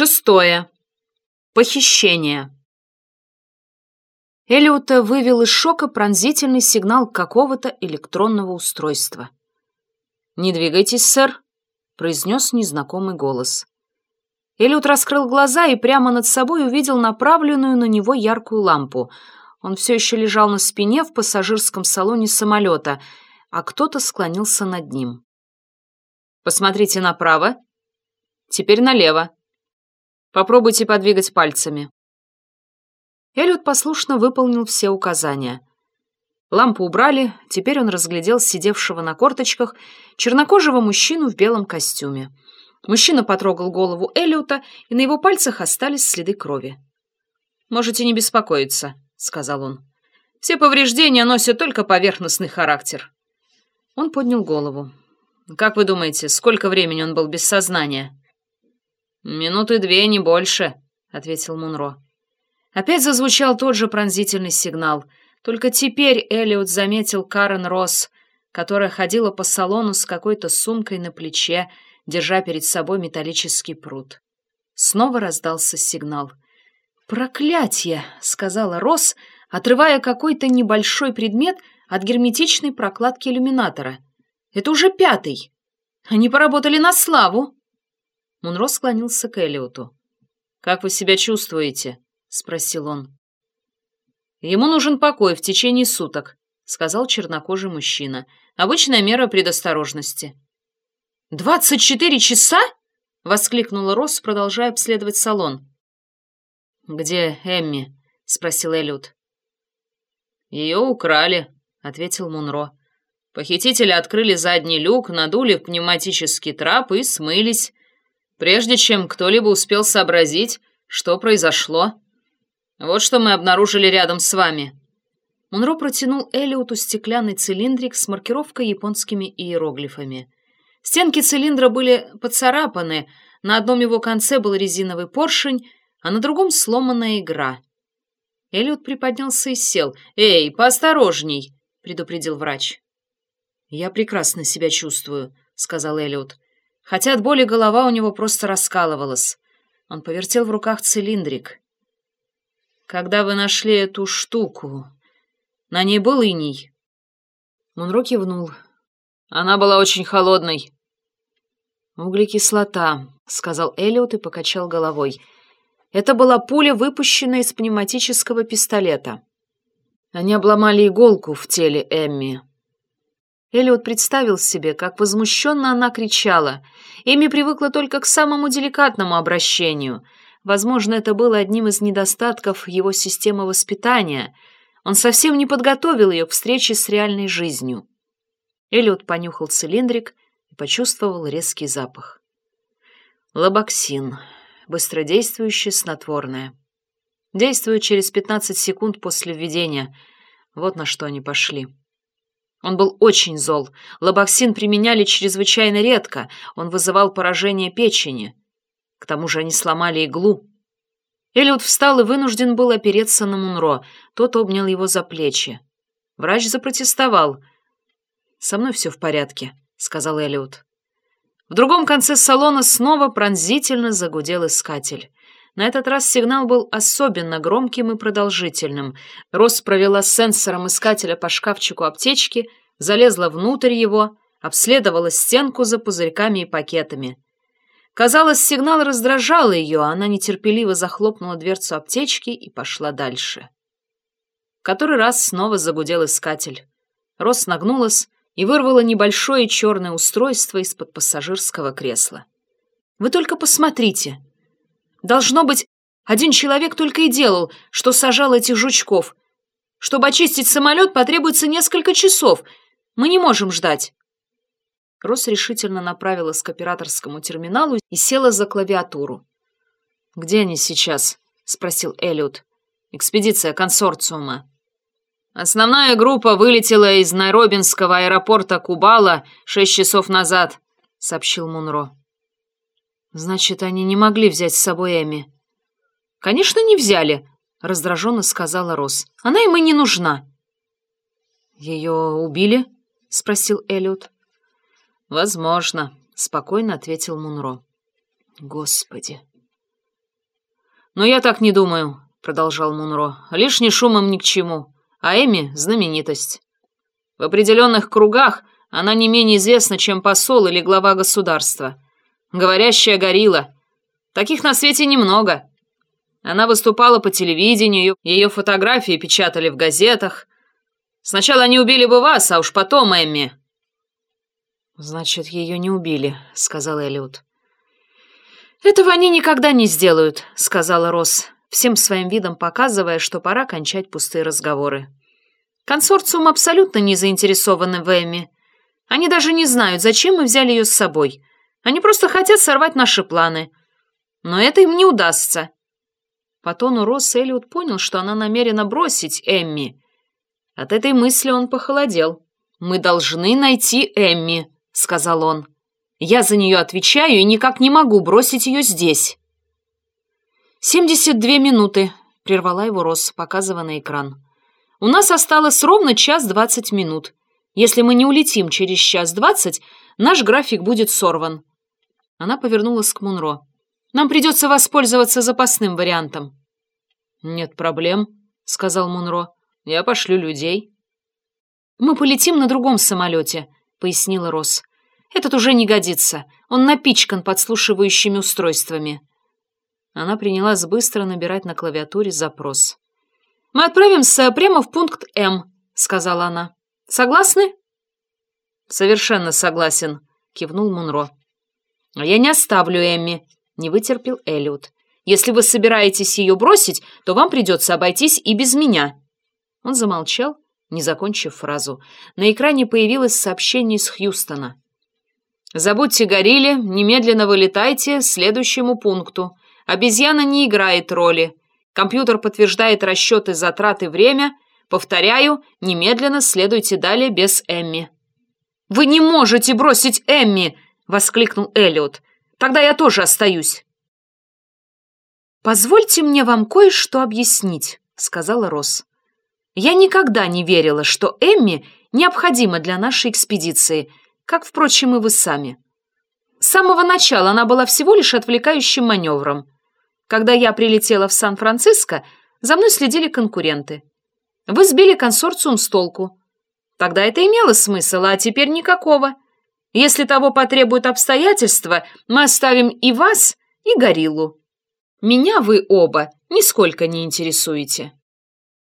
Шестое. Похищение. Элиота вывел из шока пронзительный сигнал какого-то электронного устройства. «Не двигайтесь, сэр», — произнес незнакомый голос. Элиот раскрыл глаза и прямо над собой увидел направленную на него яркую лампу. Он все еще лежал на спине в пассажирском салоне самолета, а кто-то склонился над ним. «Посмотрите направо. Теперь налево», Попробуйте подвигать пальцами». Эллиот послушно выполнил все указания. Лампу убрали, теперь он разглядел сидевшего на корточках чернокожего мужчину в белом костюме. Мужчина потрогал голову Эллиота, и на его пальцах остались следы крови. «Можете не беспокоиться», — сказал он. «Все повреждения носят только поверхностный характер». Он поднял голову. «Как вы думаете, сколько времени он был без сознания?» «Минуты две, не больше», — ответил Мунро. Опять зазвучал тот же пронзительный сигнал. Только теперь Элиот заметил Карен Росс, которая ходила по салону с какой-то сумкой на плече, держа перед собой металлический пруд. Снова раздался сигнал. «Проклятье!» — сказала Росс, отрывая какой-то небольшой предмет от герметичной прокладки иллюминатора. «Это уже пятый! Они поработали на славу!» Мунро склонился к Элиоту. «Как вы себя чувствуете?» — спросил он. «Ему нужен покой в течение суток», — сказал чернокожий мужчина. «Обычная мера предосторожности». «Двадцать четыре часа?» — воскликнула Росс, продолжая обследовать салон. «Где Эмми?» — спросил Эллиот. «Ее украли», — ответил Мунро. «Похитители открыли задний люк, надули пневматический трап и смылись прежде чем кто-либо успел сообразить, что произошло. Вот что мы обнаружили рядом с вами». Монро протянул Элиоту стеклянный цилиндрик с маркировкой японскими иероглифами. Стенки цилиндра были поцарапаны, на одном его конце был резиновый поршень, а на другом сломанная игра. Элиот приподнялся и сел. «Эй, поосторожней!» — предупредил врач. «Я прекрасно себя чувствую», — сказал Элиот хотя от боли голова у него просто раскалывалась. Он повертел в руках цилиндрик. «Когда вы нашли эту штуку, на ней был иней?» Мунро кивнул. «Она была очень холодной». «Углекислота», — сказал Эллиот и покачал головой. «Это была пуля, выпущенная из пневматического пистолета. Они обломали иголку в теле Эмми. Эллиот представил себе, как возмущенно она кричала. Эми привыкла только к самому деликатному обращению. Возможно, это было одним из недостатков его системы воспитания. Он совсем не подготовил ее к встрече с реальной жизнью. Эллиот понюхал цилиндрик и почувствовал резкий запах. Лобоксин. Быстродействующее снотворное. Действует через 15 секунд после введения. Вот на что они пошли. Он был очень зол. Лобоксин применяли чрезвычайно редко. Он вызывал поражение печени. К тому же они сломали иглу. Эллиот встал и вынужден был опереться на Мунро. Тот обнял его за плечи. Врач запротестовал. «Со мной все в порядке», — сказал Эллиот. В другом конце салона снова пронзительно загудел искатель. На этот раз сигнал был особенно громким и продолжительным. Рос провела сенсором искателя по шкафчику аптечки, залезла внутрь его, обследовала стенку за пузырьками и пакетами. Казалось, сигнал раздражал ее, а она нетерпеливо захлопнула дверцу аптечки и пошла дальше. который раз снова загудел искатель. Рос нагнулась и вырвала небольшое черное устройство из-под пассажирского кресла. «Вы только посмотрите!» Должно быть, один человек только и делал, что сажал этих жучков. Чтобы очистить самолет, потребуется несколько часов. Мы не можем ждать. Рос решительно направилась к операторскому терминалу и села за клавиатуру. «Где они сейчас?» — спросил Эллиот. «Экспедиция консорциума». «Основная группа вылетела из Найробинского аэропорта Кубала шесть часов назад», — сообщил Мунро. Значит, они не могли взять с собой Эми. Конечно, не взяли, раздраженно сказала Рос. Она им и не нужна. Ее убили? спросил Эллиот. Возможно, спокойно ответил Мунро. Господи. «Но я так не думаю», — продолжал Мунро. «Лишний шум им ни к чему, а Эми — знаменитость. В определенных кругах она не менее известна, чем посол или глава государства. Говорящая горилла. Таких на свете немного. Она выступала по телевидению, ее фотографии печатали в газетах. Сначала они убили бы вас, а уж потом Эмми». «Значит, ее не убили», — сказал Эллиот. «Этого они никогда не сделают», — сказала Росс, всем своим видом показывая, что пора кончать пустые разговоры. «Консорциум абсолютно не заинтересованы в Эмми. Они даже не знают, зачем мы взяли ее с собой. Они просто хотят сорвать наши планы. Но это им не удастся». По тону Росс Эллиот понял, что она намерена бросить Эмми. От этой мысли он похолодел. «Мы должны найти Эмми», — сказал он. Я за нее отвечаю и никак не могу бросить ее здесь. «Семьдесят две минуты», — прервала его Росс, показывая на экран. «У нас осталось ровно час двадцать минут. Если мы не улетим через час двадцать, наш график будет сорван». Она повернулась к Мунро. «Нам придется воспользоваться запасным вариантом». «Нет проблем», — сказал Мунро. «Я пошлю людей». «Мы полетим на другом самолете», — пояснила Росс. Этот уже не годится. Он напичкан подслушивающими устройствами». Она принялась быстро набирать на клавиатуре запрос. «Мы отправимся прямо в пункт М», — сказала она. «Согласны?» «Совершенно согласен», — кивнул Мунро. «А я не оставлю Эмми», — не вытерпел Эллиот. «Если вы собираетесь ее бросить, то вам придется обойтись и без меня». Он замолчал, не закончив фразу. На экране появилось сообщение из Хьюстона. Забудьте горилле, немедленно вылетайте следующему пункту. Обезьяна не играет роли. Компьютер подтверждает расчеты затрат и время. Повторяю, немедленно следуйте далее без Эмми. «Вы не можете бросить Эмми!» — воскликнул Эллиот. «Тогда я тоже остаюсь». «Позвольте мне вам кое-что объяснить», — сказала Росс. «Я никогда не верила, что Эмми необходима для нашей экспедиции, как, впрочем, и вы сами. С самого начала она была всего лишь отвлекающим маневром. Когда я прилетела в Сан-Франциско, за мной следили конкуренты. Вы сбили консорциум с толку. Тогда это имело смысл, а теперь никакого. Если того потребуют обстоятельства, мы оставим и вас, и гориллу. Меня вы оба нисколько не интересуете.